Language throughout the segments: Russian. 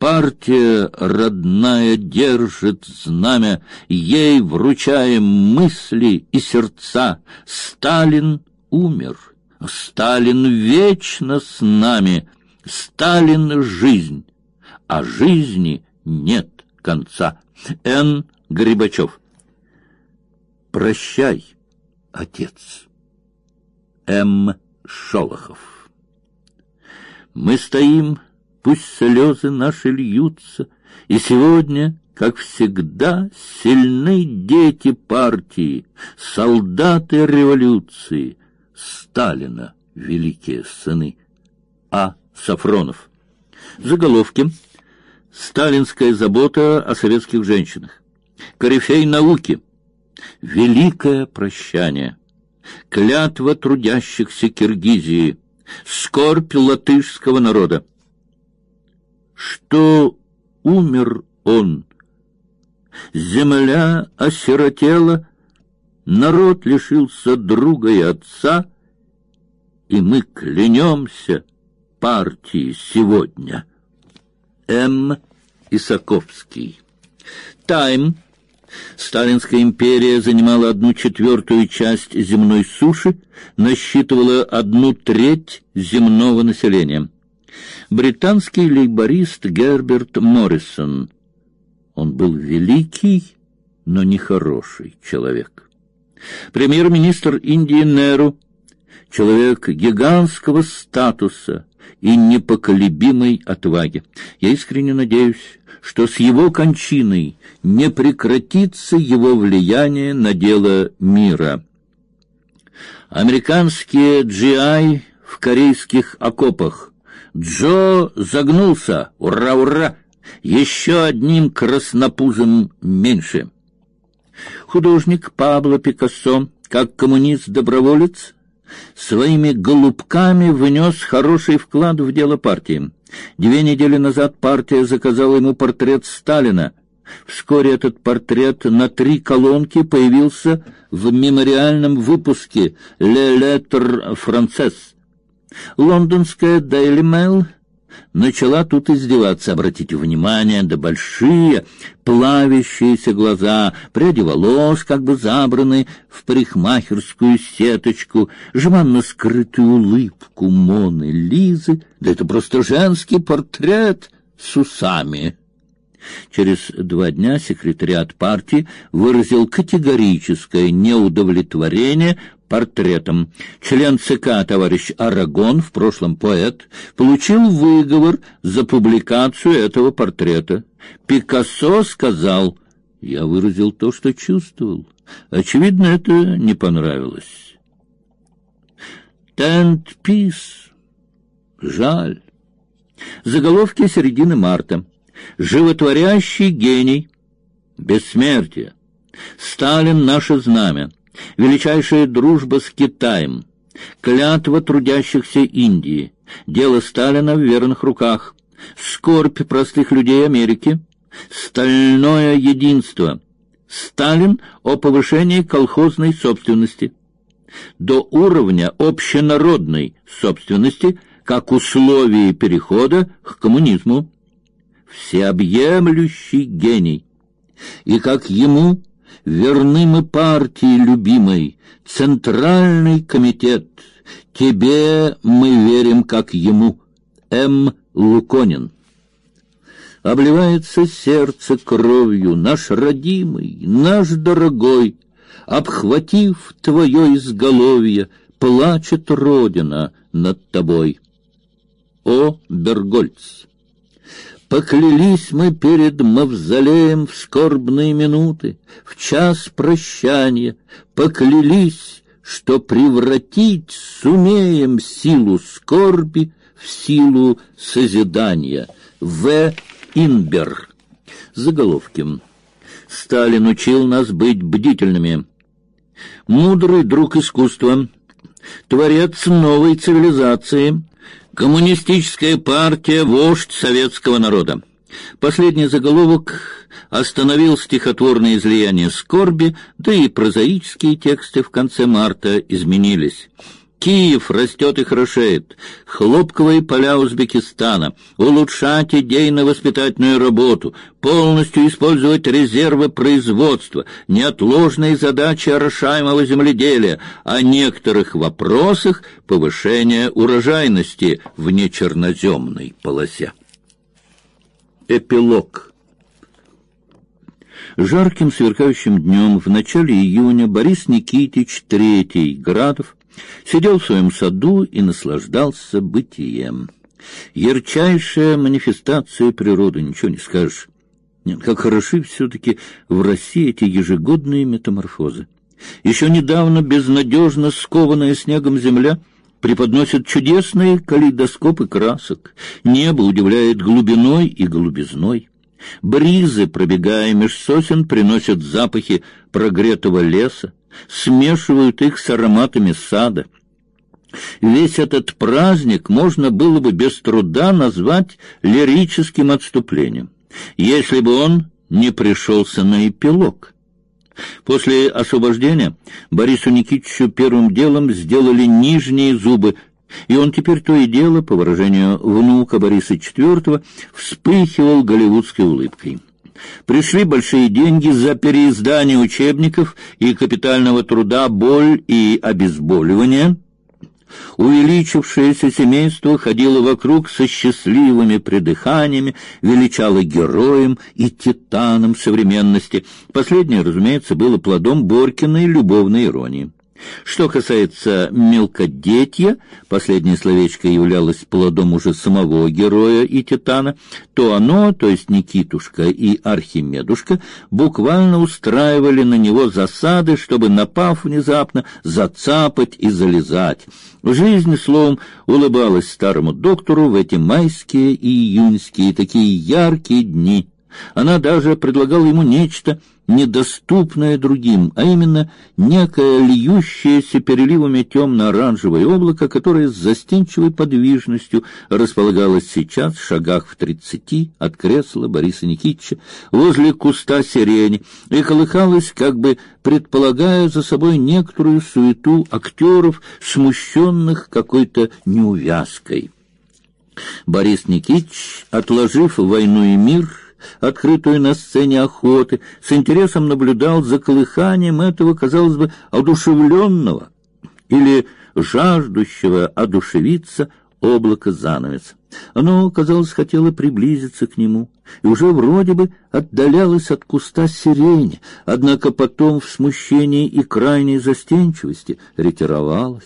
Партия родная держит знамя, ей вручаем мысли и сердца. Сталин умер, Сталин вечно с нами, Сталин — жизнь, а жизни нет конца. Н. Грибачев. Прощай, отец. М. Шолохов. Мы стоим пусть слезы наши льются, и сегодня, как всегда, сильны дети партии, солдаты революции, Сталина великие сыны. А. Сафронов. Заголовки. Сталинская забота о советских женщинах. Корифей науки. Великое прощание. Клятва трудящихся Киргизии. Скорбь латышского народа что умер он. Земля осиротела, народ лишился друга и отца, и мы клянемся партии сегодня. М. Исаковский. Тайм. Сталинская империя занимала одну четвертую часть земной суши, насчитывала одну треть земного населения британский лейборист Герберт Моррисон. Он был великий, но не хороший человек. Премьер-министр Индии Неру, человек гигантского статуса и непоколебимой отваги. Я искренне надеюсь, что с его кончиной не прекратится его влияние на дело мира. Американские GI в корейских окопах Джо загнулся. Ура, ура! Еще одним краснопузом меньше. Художник Пабло Пикассо, как коммунист-доброволец, своими голубками внес хороший вклад в дело партии. Две недели назад партия заказала ему портрет Сталина. Вскоре этот портрет на три колонки появился в мемориальном выпуске «Le Lettre Française». Лондонская Daily Mail начала тут издеваться. Обратите внимание, да большие плавящиеся глаза, пряди волос как бы забраны в парикмахерскую сеточку, жеманно скрытую улыбку Моны Лизы. Да это просто женский портрет с усами. Через два дня секретариат партии выразил категорическое неудовлетворение портретом. Член ЦК товарищ Арагон, в прошлом поэт, получил выговор за публикацию этого портрета. Пикассо сказал: "Я выразил то, что чувствовал. Очевидно, это не понравилось". Тент Пис. Жаль. Заголовки середины марта. Животворящий гений. Бессмертие. Сталин наше знамя. Величайшая дружба с Китаем, клятва трудящихся Индии, дело Сталина в верных руках, скорбь простых людей Америки, стальное единство, Сталин о повышении колхозной собственности. До уровня общенародной собственности как условие перехода к коммунизму, всеобъемлющий гений, и как ему верны мы партии любимой, Центральный комитет. Тебе мы верим, как ему. М. Луконин. Обливается сердце кровью, наш родимый, наш дорогой, Обхватив твое изголовье, плачет Родина над тобой. О. Бергольц Поклялись мы перед мавзолеем в скорбные минуты, в час прощания, поклялись, что превратить сумеем силу скорби в силу созидания. В. Инбер. Заголовки. Сталин учил нас быть бдительными. Мудрый друг искусства, творец новой цивилизации, Коммунистическая партия — вождь советского народа. Последний заголовок остановил стихотворное излияние скорби, да и прозаические тексты в конце марта изменились. Киев растет и хорошеет, хлопковые поля Узбекистана, улучшать идейно-воспитательную работу, полностью использовать резервы производства, неотложные задачи орошаемого земледелия, о некоторых вопросах повышения урожайности в нечерноземной полосе. Эпилог. Жарким сверкающим днем в начале июня Борис Никитич Третий Градов сидел в своем саду и наслаждался бытием. Ярчайшая манифестация природы, ничего не скажешь. Как хороши все-таки в России эти ежегодные метаморфозы. Еще недавно безнадежно скованная снегом земля преподносит чудесные калейдоскопы красок. Небо удивляет глубиной и голубизной. Бризы, пробегая меж сосен, приносят запахи прогретого леса смешивают их с ароматами сада. Весь этот праздник можно было бы без труда назвать лирическим отступлением, если бы он не пришелся на эпилог. После освобождения Борису Никитичу первым делом сделали нижние зубы, и он теперь то и дело, по выражению внука Бориса IV, вспыхивал голливудской улыбкой. Пришли большие деньги за переиздание учебников и капитального труда «Боль и обезболивание». Увеличившееся семейство ходило вокруг со счастливыми придыханиями, величало героем и титаном современности. Последнее, разумеется, было плодом Боркиной любовной иронии. Что касается мелкодетья, последнее словечко являлось плодом уже самого героя и титана, то оно, то есть Никитушка и Архимедушка, буквально устраивали на него засады, чтобы, напав внезапно, зацапать и залезать. Жизнь, словом, улыбалась старому доктору в эти майские и июньские такие яркие дни. Она даже предлагала ему нечто недоступное другим, а именно некое льющееся переливами темно-оранжевое облако, которое с застенчивой подвижностью располагалось сейчас в шагах в тридцати от кресла Бориса Никитича возле куста сирени и колыхалось, как бы предполагая за собой некоторую суету актеров, смущенных какой-то неувязкой. Борис Никитич, отложив войну и мир, открытую на сцене охоты, с интересом наблюдал за колыханием этого, казалось бы, одушевленного или жаждущего одушевиться облака занавеса. Оно, казалось, хотело приблизиться к нему, и уже вроде бы отдалялось от куста сирени, однако потом в смущении и крайней застенчивости ретировалось.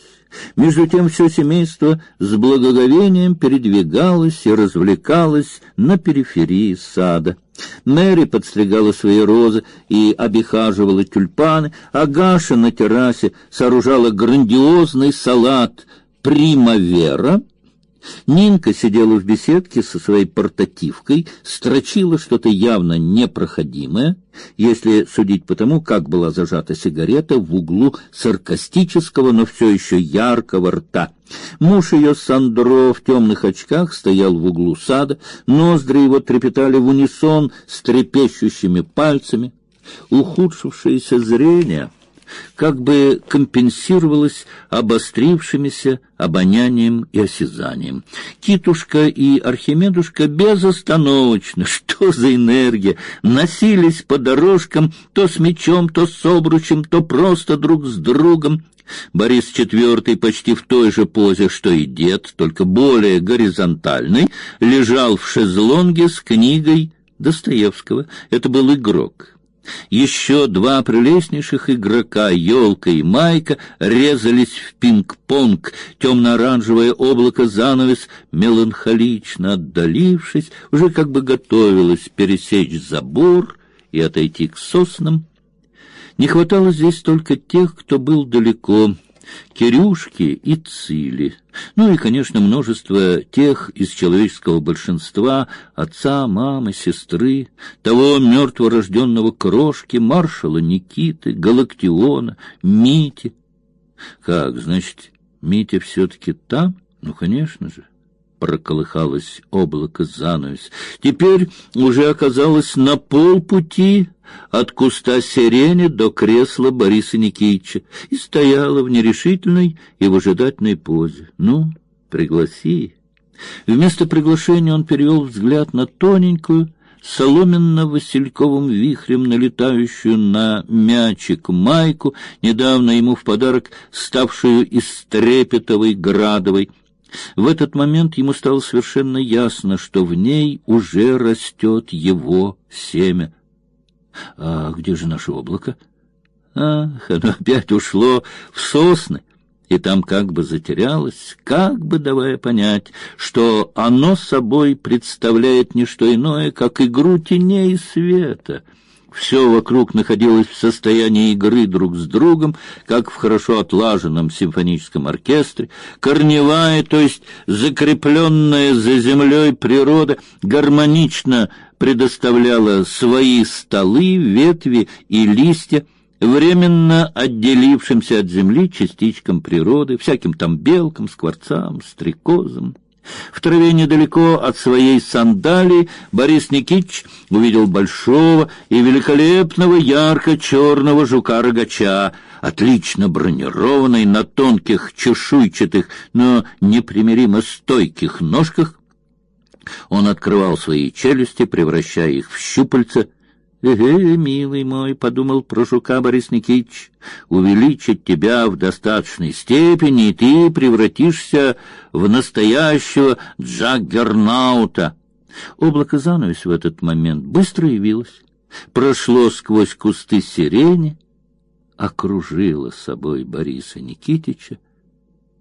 Между тем все семейство с благоговением передвигалось и развлекалось на периферии сада. Мэри подстригала свои розы и обихаживала тюльпаны, а Гаша на террасе сооружала грандиозный салат «Примавера», Нинка сидела в беседке со своей портативкой, строчила что-то явно непроходимое, если судить по тому, как была зажата сигарета в углу саркастического, но все еще яркого рта. Муж ее Сандро в темных очках стоял в углу сада, ноздри его трепетали в унисон с трепещущими пальцами. Ухудшившееся зрение — как бы компенсировалось обострившимися обонянием и осязанием. Китушка и Архимедушка безостановочно, что за энергия, носились по дорожкам то с мечом, то с обручем, то просто друг с другом. Борис IV почти в той же позе, что и дед, только более горизонтальный, лежал в шезлонге с книгой Достоевского. Это был игрок. Еще два прелестнейших игрока, Ёлка и Майка, резались в пинг-понг. Темно-оранжевое облако занавес, меланхолично отдалившись, уже как бы готовилось пересечь забор и отойти к соснам. Не хватало здесь только тех, кто был далеко, Кирюшки и Цили. Ну и, конечно, множество тех из человеческого большинства, отца, мамы, сестры, того мертворожденного крошки, маршала Никиты, Галактиона, Мити. Как, значит, Митя все-таки там? Ну, конечно же. Проколыхалось облако занавес. Теперь уже оказалось на полпути от куста сирени до кресла Бориса Никитича и стояла в нерешительной и выжидательной позе. «Ну, пригласи». Вместо приглашения он перевел взгляд на тоненькую, соломенно-васильковым вихрем налетающую на мячик майку, недавно ему в подарок ставшую из трепетовой градовой. В этот момент ему стало совершенно ясно, что в ней уже растет его семя. А где же наше облако? Ах, оно опять ушло в сосны и там как бы затерялось, как бы давая понять, что оно собой представляет не что иное, как игру теней и света. Все вокруг находилось в состоянии игры друг с другом, как в хорошо отлаженном симфоническом оркестре. Корневая, то есть закрепленная за землей природа, гармонично предоставляла свои столы, ветви и листья, временно отделившимся от земли частичкам природы, всяким там белкам, скворцам, стрекозам. В траве недалеко от своей сандалии Борис Никитич увидел большого и великолепного ярко-черного жука-рогача, отлично бронированный на тонких чешуйчатых, но непримиримо стойких ножках. Он открывал свои челюсти, превращая их в щупальца, «Эге, милый мой, — подумал про жука Борис Никитич, — увеличить тебя в достаточной степени, и ты превратишься в настоящего джаггернаута». Облако занавес в этот момент быстро явилось, прошло сквозь кусты сирени, окружило собой Бориса Никитича,